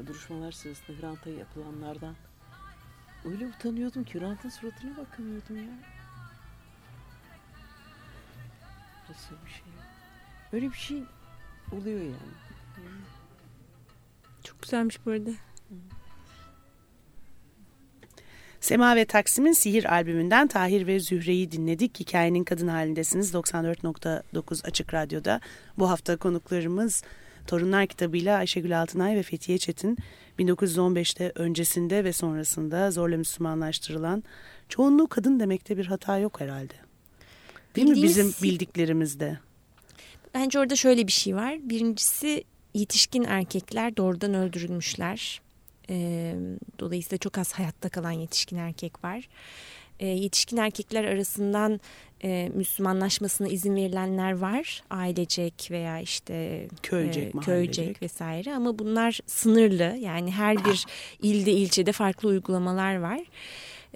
duruşmalar sırasında Hrant'a yapılanlardan öyle utanıyordum ki Hrant'ın suratına bakamıyordum ya. Nasıl bir şey? Öyle bir şey oluyor yani. Çok güzelmiş bu arada. Sema ve Taksim'in Sihir albümünden Tahir ve Zühre'yi dinledik. Hikayenin kadın halindesiniz 94.9 Açık Radyo'da. Bu hafta konuklarımız Torunlar kitabıyla Ayşegül Altınay ve Fethiye Çetin 1915'te öncesinde ve sonrasında zorla Müslümanlaştırılan çoğunluğu kadın demekte bir hata yok herhalde. Değil mi Bildiğimiz- bizim bildiklerimizde? Bence orada şöyle bir şey var. Birincisi yetişkin erkekler doğrudan öldürülmüşler. Ee, dolayısıyla çok az hayatta kalan yetişkin erkek var. Ee, yetişkin erkekler arasından e, Müslümanlaşmasına izin verilenler var. Ailecek veya işte Köycek, e, köycek vesaire ama bunlar sınırlı. Yani her bir ilde ilçede farklı uygulamalar var.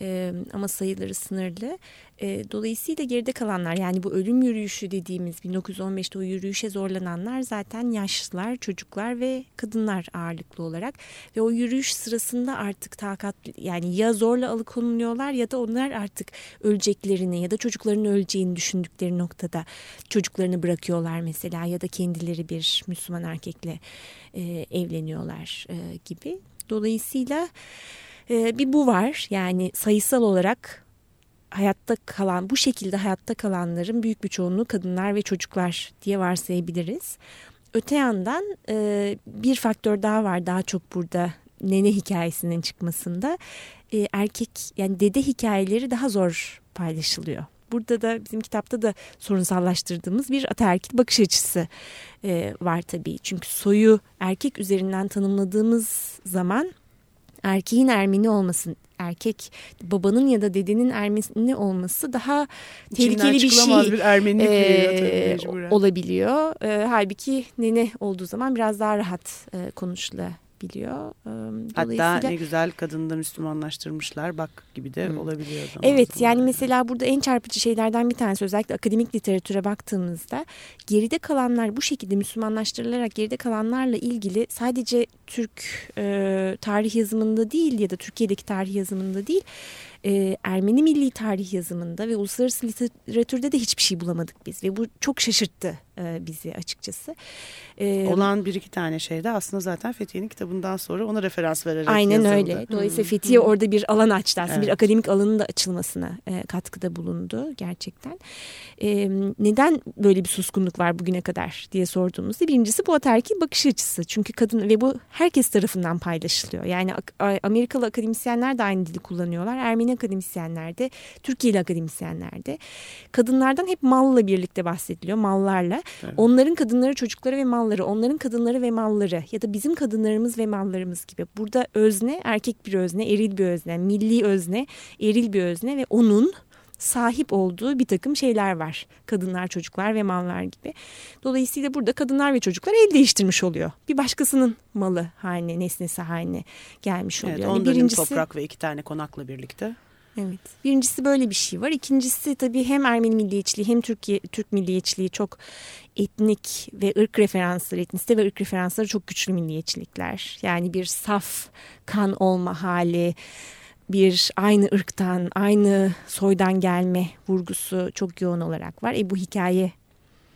Ee, ama sayıları sınırlı. Ee, dolayısıyla geride kalanlar yani bu ölüm yürüyüşü dediğimiz 1915'te o yürüyüşe zorlananlar zaten yaşlılar, çocuklar ve kadınlar ağırlıklı olarak ve o yürüyüş sırasında artık takat yani ya zorla alıkonuluyorlar ya da onlar artık öleceklerini ya da çocuklarının öleceğini düşündükleri noktada çocuklarını bırakıyorlar mesela ya da kendileri bir Müslüman erkekle e, evleniyorlar e, gibi. Dolayısıyla e, bir bu var yani sayısal olarak hayatta kalan bu şekilde hayatta kalanların büyük bir çoğunluğu kadınlar ve çocuklar diye varsayabiliriz. Öte yandan e, bir faktör daha var daha çok burada nene hikayesinin çıkmasında E, erkek yani dede hikayeleri daha zor paylaşılıyor. Burada da bizim kitapta da sorunsallaştırdığımız bir ataerkil bakış açısı e, var tabii. Çünkü soyu erkek üzerinden tanımladığımız zaman erkeğin Ermeni olmasın, erkek babanın ya da dedenin Ermeni olması daha İçinden tehlikeli bir şey bir Ermenilik e, olabiliyor. E, halbuki nene olduğu zaman biraz daha rahat e, konuşulabiliyor. E, Hatta ne güzel kadını da Müslümanlaştırmışlar bak gibi de Hı. olabiliyor. Evet zaman. yani mesela burada en çarpıcı şeylerden bir tanesi özellikle akademik literatüre baktığımızda geride kalanlar bu şekilde Müslümanlaştırılarak geride kalanlarla ilgili sadece Türk e, tarih yazımında değil ya da Türkiye'deki tarih yazımında değil e, Ermeni milli tarih yazımında ve uluslararası literatürde de hiçbir şey bulamadık biz ve bu çok şaşırttı e, bizi açıkçası. E, Olan bir iki tane şey de aslında zaten Fethiye'nin kitabından sonra ona referans vererek Aynen yazıldı. öyle. Dolayısıyla Fethiye orada bir alan açtı aslında. Bir Evet. akademik alanın da açılmasına e, katkıda bulundu gerçekten. E, neden böyle bir suskunluk var bugüne kadar diye sorduğumuzda birincisi bu ataerkil bakış açısı. Çünkü kadın ve bu herkes tarafından paylaşılıyor. Yani Amerikalı akademisyenler de aynı dili kullanıyorlar. Ermeni akademisyenler de, Türkiye'li akademisyenler de. Kadınlardan hep malla birlikte bahsediliyor, mallarla. Evet. Onların kadınları, çocukları ve malları, onların kadınları ve malları ya da bizim kadınlarımız ve mallarımız gibi. Burada özne erkek bir özne, eril bir özne, milli özne, eril bir özne ve onun sahip olduğu bir takım şeyler var. Kadınlar, çocuklar ve mallar gibi. Dolayısıyla burada kadınlar ve çocuklar el değiştirmiş oluyor. Bir başkasının malı haline, nesnesi haline gelmiş oluyor. Evet, Yani birincisi- toprak ve iki tane konakla birlikte. Evet. Birincisi böyle bir şey var. İkincisi tabii hem Ermeni milliyetçiliği hem Türkiye Türk milliyetçiliği çok etnik ve ırk referansları, etnisite ve ırk referansları çok güçlü milliyetçilikler. Yani bir saf kan olma hali, bir aynı ırktan, aynı soydan gelme vurgusu çok yoğun olarak var. E bu hikaye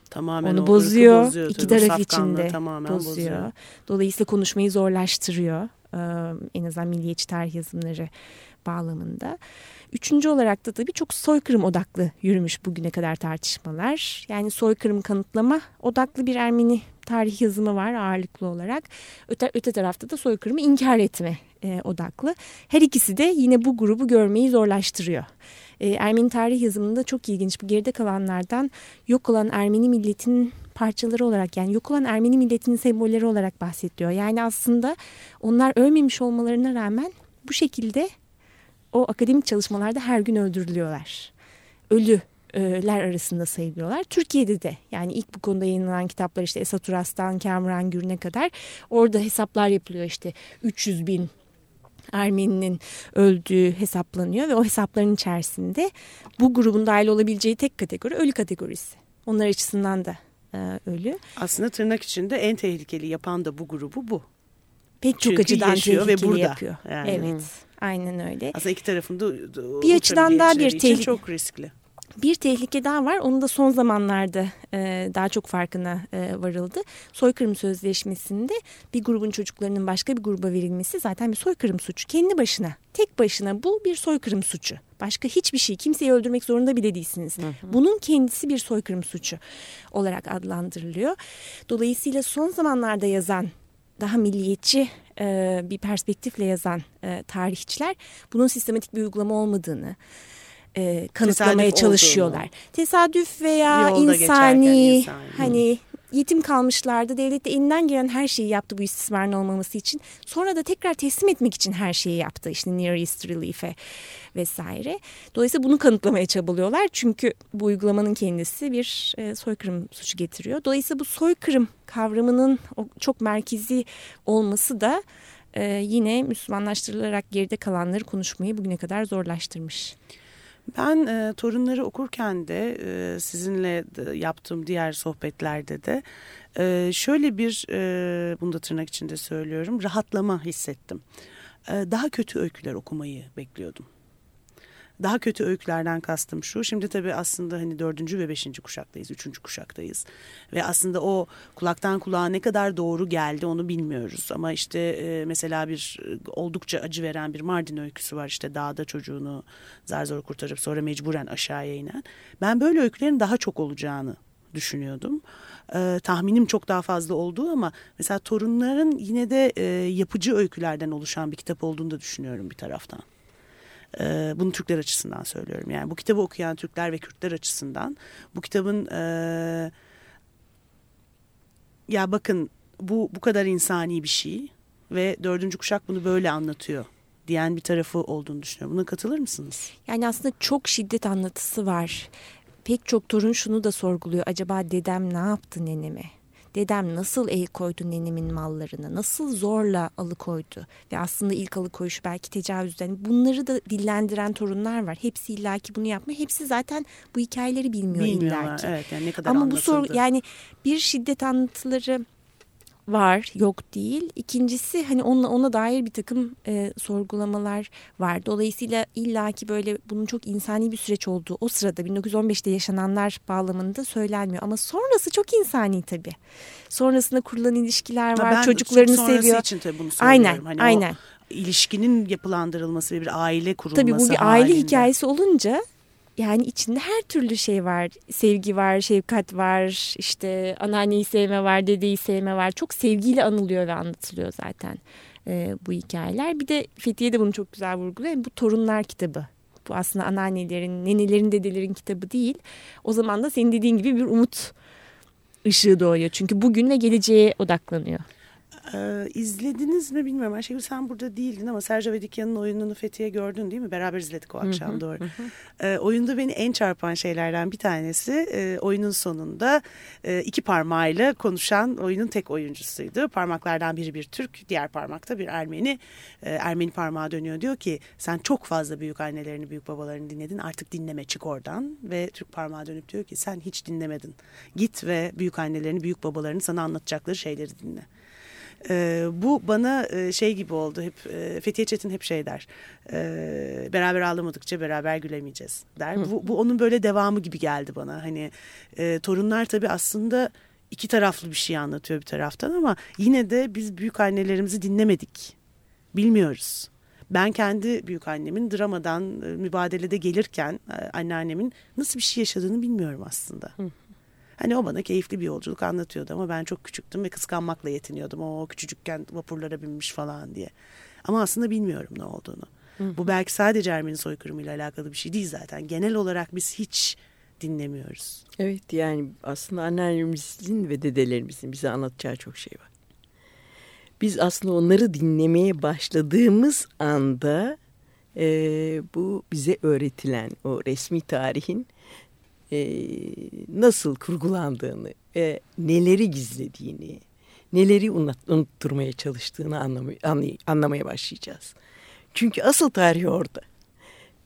Tamamen onu bozuyor. bozuyor İki taraf Safkanlığı için de tamamen bozuyor. Dolayısıyla konuşmayı zorlaştırıyor. Ee, En azından milliyetçi tarih yazımları bağlamında. Üçüncü olarak da tabii çok soykırım odaklı yürümüş bugüne kadar tartışmalar. Yani soykırım kanıtlama odaklı bir Ermeni tarih yazımı var ağırlıklı olarak. Öte, öte tarafta da soykırımı inkar etme e, odaklı. Her ikisi de yine bu grubu görmeyi zorlaştırıyor. E, Ermeni tarih yazımında çok ilginç bu geride kalanlardan yok olan Ermeni milletinin parçaları olarak yani yok olan Ermeni milletinin sembolleri olarak bahsediliyor. Yani aslında onlar ölmemiş olmalarına rağmen bu şekilde o akademik çalışmalarda her gün öldürülüyorlar. Ölüler arasında sayılıyorlar. Türkiye'de de yani ilk bu konuda yayınlanan kitaplar işte Esat Uras'tan Kamuran Gür'üne kadar orada hesaplar yapılıyor işte 300 bin Ermeninin öldüğü hesaplanıyor ve o hesapların içerisinde bu grubun dahil olabileceği tek kategori ölü kategorisi. Onlar açısından da e, ölü. Aslında tırnak içinde en tehlikeli yapan da bu grubu bu. Pek çok Çünkü açıdan yaşıyor ve tehlikeli burada. yapıyor. Yani. Evet aynen öyle. Aslında iki tarafın da Bir açıdan daha bir için tehlike- çok riskli. Bir tehlike daha var. Onu da son zamanlarda e, daha çok farkına e, varıldı. Soykırım sözleşmesinde bir grubun çocuklarının başka bir gruba verilmesi zaten bir soykırım suçu. Kendi başına, tek başına bu bir soykırım suçu. Başka hiçbir şey, kimseyi öldürmek zorunda bile değilsiniz. Bunun kendisi bir soykırım suçu olarak adlandırılıyor. Dolayısıyla son zamanlarda yazan daha milliyetçi e, bir perspektifle yazan e, tarihçiler bunun sistematik bir uygulama olmadığını e, kanıtlamaya Tesadüf çalışıyorlar. olduğunu. Tesadüf veya Yolda insani, insani. hani yetim kalmışlardı. Devlet de elinden gelen her şeyi yaptı bu istismarın olmaması için. Sonra da tekrar teslim etmek için her şeyi yaptı. İşte Near East Relief'e vesaire. Dolayısıyla bunu kanıtlamaya çabalıyorlar. Çünkü bu uygulamanın kendisi bir e, soykırım suçu getiriyor. Dolayısıyla bu soykırım kavramının çok merkezi olması da e, yine Müslümanlaştırılarak geride kalanları konuşmayı bugüne kadar zorlaştırmış. Ben e, torunları okurken de e, sizinle de yaptığım diğer sohbetlerde de e, şöyle bir e, bunu da tırnak içinde söylüyorum rahatlama hissettim. E, daha kötü öyküler okumayı bekliyordum. Daha kötü öykülerden kastım şu. Şimdi tabii aslında hani dördüncü ve beşinci kuşaktayız, üçüncü kuşaktayız. Ve aslında o kulaktan kulağa ne kadar doğru geldi onu bilmiyoruz. Ama işte e, mesela bir e, oldukça acı veren bir Mardin öyküsü var. İşte dağda çocuğunu zar zor kurtarıp sonra mecburen aşağıya inen. Ben böyle öykülerin daha çok olacağını düşünüyordum. Ee, tahminim çok daha fazla olduğu ama mesela torunların yine de e, yapıcı öykülerden oluşan bir kitap olduğunu da düşünüyorum bir taraftan. Ee, bunu Türkler açısından söylüyorum. Yani bu kitabı okuyan Türkler ve Kürtler açısından bu kitabın e, ya bakın bu bu kadar insani bir şey ve dördüncü kuşak bunu böyle anlatıyor diyen bir tarafı olduğunu düşünüyorum. Buna katılır mısınız? Yani aslında çok şiddet anlatısı var. Pek çok torun şunu da sorguluyor. Acaba dedem ne yaptı neneme? Dedem nasıl el koydu nenemin mallarına? Nasıl zorla alıkoydu? Ve aslında ilk alıkoyuşu belki tecavüzden. Bunları da dillendiren torunlar var. Hepsi illaki bunu yapmıyor. Hepsi zaten bu hikayeleri bilmiyor Bilmiyorlar. illaki. Evet yani ne kadar Ama bu anlatıldı. sor yani bir şiddet anlatıları var yok değil. İkincisi hani ona, ona dair bir takım e, sorgulamalar var. Dolayısıyla illaki böyle bunun çok insani bir süreç olduğu o sırada 1915'te yaşananlar bağlamında söylenmiyor. Ama sonrası çok insani tabii. Sonrasında kurulan ilişkiler var. ben çocuklarını sonrası seviyor. için tabii bunu söylüyorum. Aynen Hani aynen. O ilişkinin yapılandırılması ve bir aile kurulması Tabii bu bir aile halinde. hikayesi olunca yani içinde her türlü şey var. Sevgi var, şefkat var, işte anneanneyi sevme var, dedeyi sevme var. Çok sevgiyle anılıyor ve anlatılıyor zaten e, bu hikayeler. Bir de Fethiye de bunu çok güzel vurguluyor. Bu torunlar kitabı. Bu aslında anneannelerin, nenelerin, dedelerin kitabı değil. O zaman da senin dediğin gibi bir umut ışığı doğuyor. Çünkü bugün ve geleceğe odaklanıyor. Ee, izlediniz mi bilmiyorum. Ayşegül sen burada değildin ama Sergio Vedikyan'ın oyununu Fethiye gördün değil mi? Beraber izledik o akşam doğru. Ee, oyunda beni en çarpan şeylerden bir tanesi e, oyunun sonunda e, iki parmağıyla konuşan oyunun tek oyuncusuydu. Parmaklardan biri bir Türk, diğer parmakta bir Ermeni. E, Ermeni parmağı dönüyor diyor ki sen çok fazla büyük annelerini, büyük babalarını dinledin artık dinleme çık oradan. Ve Türk parmağı dönüp diyor ki sen hiç dinlemedin. Git ve büyük annelerini, büyük babalarını sana anlatacakları şeyleri dinle. Ee, bu bana e, şey gibi oldu. Hep e, Fethiye Çetin hep şey der. E, beraber ağlamadıkça beraber gülemeyeceğiz der. Bu, bu onun böyle devamı gibi geldi bana. Hani e, torunlar tabii aslında iki taraflı bir şey anlatıyor bir taraftan ama yine de biz büyük annelerimizi dinlemedik. Bilmiyoruz. Ben kendi büyük annemin dramadan e, mübadelede gelirken e, anneannemin nasıl bir şey yaşadığını bilmiyorum aslında. Hani o bana keyifli bir yolculuk anlatıyordu ama ben çok küçüktüm ve kıskanmakla yetiniyordum. O küçücükken vapurlara binmiş falan diye. Ama aslında bilmiyorum ne olduğunu. Bu belki sadece Ermeni soykırımıyla alakalı bir şey değil zaten. Genel olarak biz hiç dinlemiyoruz. Evet yani aslında annelerimizin ve dedelerimizin bize anlatacağı çok şey var. Biz aslında onları dinlemeye başladığımız anda e, bu bize öğretilen o resmi tarihin e, nasıl kurgulandığını ve neleri gizlediğini, neleri unut, unutturmaya çalıştığını anlamaya, anlay, anlamaya başlayacağız. Çünkü asıl tarih orada.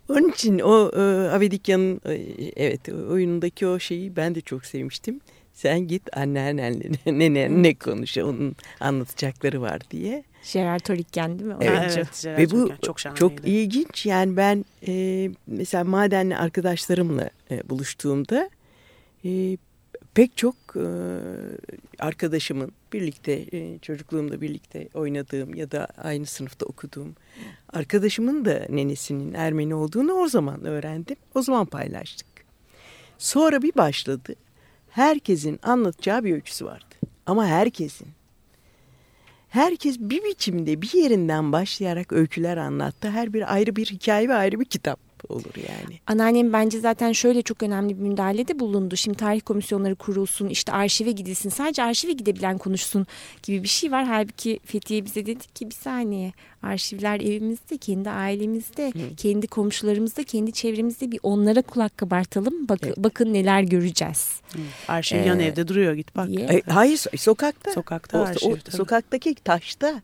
Onun için o e, Avedikyan'ın e, evet oyunundaki o şeyi ben de çok sevmiştim. Sen git anneannenle nenenle konuş. Onun anlatacakları var diye. Gerard Toriken değil mi? Evet. Evet Gerard Ve bu çok, çok, ilginç. Yani ben e, mesela madenli arkadaşlarımla e, buluştuğumda e, pek çok e, arkadaşımın birlikte e, çocukluğumda birlikte oynadığım ya da aynı sınıfta okuduğum arkadaşımın da nenesinin Ermeni olduğunu o zaman öğrendim. O zaman paylaştık. Sonra bir başladı. Herkesin anlatacağı bir öyküsü vardı. Ama herkesin. Herkes bir biçimde bir yerinden başlayarak öyküler anlattı. Her bir ayrı bir hikaye ve ayrı bir kitap olur yani. Anneannem bence zaten şöyle çok önemli bir müdahalede bulundu. Şimdi tarih komisyonları kurulsun, işte arşive gidilsin, sadece arşive gidebilen konuşsun gibi bir şey var. Halbuki Fethiye bize dedi ki bir saniye arşivler evimizde, kendi ailemizde, kendi komşularımızda, kendi çevremizde bir onlara kulak kabartalım. Bak, Evet. Bakın neler göreceğiz Arşiv yan Ee, evde duruyor git bak. diye. E, hayır so- sokakta. Sokakta O- arşiv. o, tabii. sokaktaki taşta.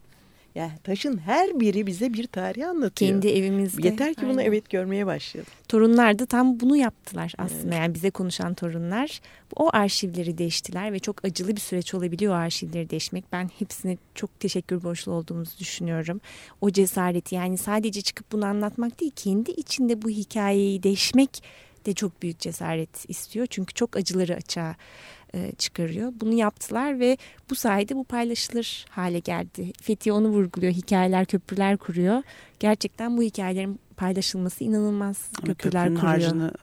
Yani taşın her biri bize bir tarih anlatıyor. Kendi evimizde. Yeter ki bunu Aynen. evet görmeye başlayalım. Torunlar da tam bunu yaptılar aslında. Yani bize konuşan torunlar o arşivleri değiştiler ve çok acılı bir süreç olabiliyor o arşivleri değişmek. Ben hepsine çok teşekkür borçlu olduğumuzu düşünüyorum. O cesareti yani sadece çıkıp bunu anlatmak değil kendi içinde bu hikayeyi değişmek de çok büyük cesaret istiyor. Çünkü çok acıları açığa e, çıkarıyor. Bunu yaptılar ve bu sayede bu paylaşılır hale geldi. Fethi onu vurguluyor. Hikayeler, köprüler kuruyor. Gerçekten bu hikayelerin paylaşılması inanılmaz Ama köprüler kuruyor. harcını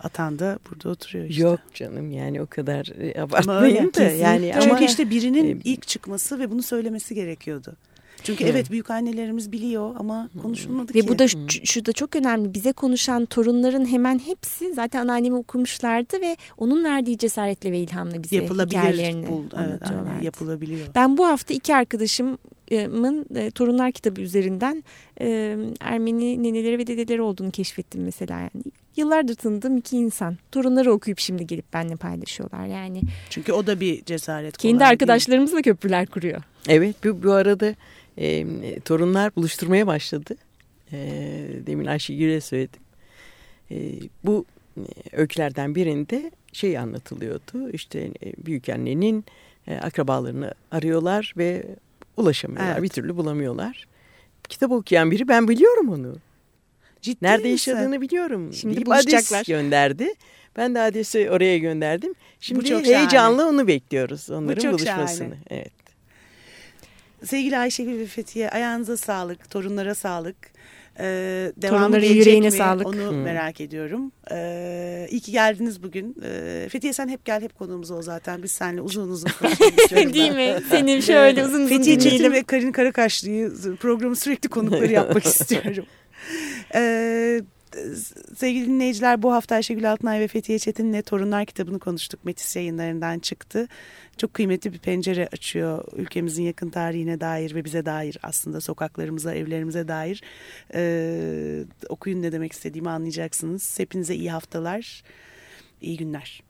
atan da burada oturuyor işte. Yok canım yani o kadar e, abartmayın da yani Çünkü ama işte birinin e, ilk çıkması ve bunu söylemesi gerekiyordu. Çünkü Hı. evet büyük annelerimiz biliyor ama konuşulmadı ki. Ve bu da şu, da çok önemli. Bize konuşan torunların hemen hepsi zaten anneannemi okumuşlardı ve onun verdiği cesaretle ve ilhamla bize hikayelerini Bul, evet, anlatıyorlardı. yapılabiliyor. Ben bu hafta iki arkadaşımın e, torunlar kitabı üzerinden e, Ermeni neneleri ve dedeleri olduğunu keşfettim mesela. Yani yıllardır tanıdığım iki insan. Torunları okuyup şimdi gelip benimle paylaşıyorlar. Yani Çünkü o da bir cesaret. kendi arkadaşlarımızla köprüler kuruyor. evet bu, bu arada e, torunlar buluşturmaya başladı. E, demin Ayşegül'e söyledim. E, bu öykülerden birinde şey anlatılıyordu. İşte büyük annenin e, akrabalarını arıyorlar ve ulaşamıyorlar. Evet. Bir türlü bulamıyorlar. Kitap okuyan biri ben biliyorum onu. Ciddi Nerede misin? yaşadığını biliyorum. Şimdi deyip buluşacaklar. adres gönderdi. Ben de adresi oraya gönderdim. Şimdi çok heyecanla onu bekliyoruz. Onların buluşmasını. şahane. Evet. Sevgili Ayşegül ve Fethiye ayağınıza sağlık, torunlara sağlık. Ee, devamı Torunların gelecek yüreğine mi? sağlık. Onu Hmm. merak ediyorum. Ee, iyi ki geldiniz bugün. Ee, Fethiye sen hep gel, hep konuğumuz ol zaten. Biz seninle uzun uzun konuşmak istiyorum. Değil mi? Senin şöyle uzun uzun Fethiye Çetin ve Karin Karakaşlı'yı programı sürekli konukları yapmak istiyorum. Ee, sevgili dinleyiciler bu hafta Ayşegül Altınay ve Fethiye Çetin'le Torunlar kitabını konuştuk. Metis yayınlarından çıktı. Çok kıymetli bir pencere açıyor ülkemizin yakın tarihine dair ve bize dair aslında sokaklarımıza, evlerimize dair. Ee, okuyun ne demek istediğimi anlayacaksınız. Hepinize iyi haftalar, iyi günler.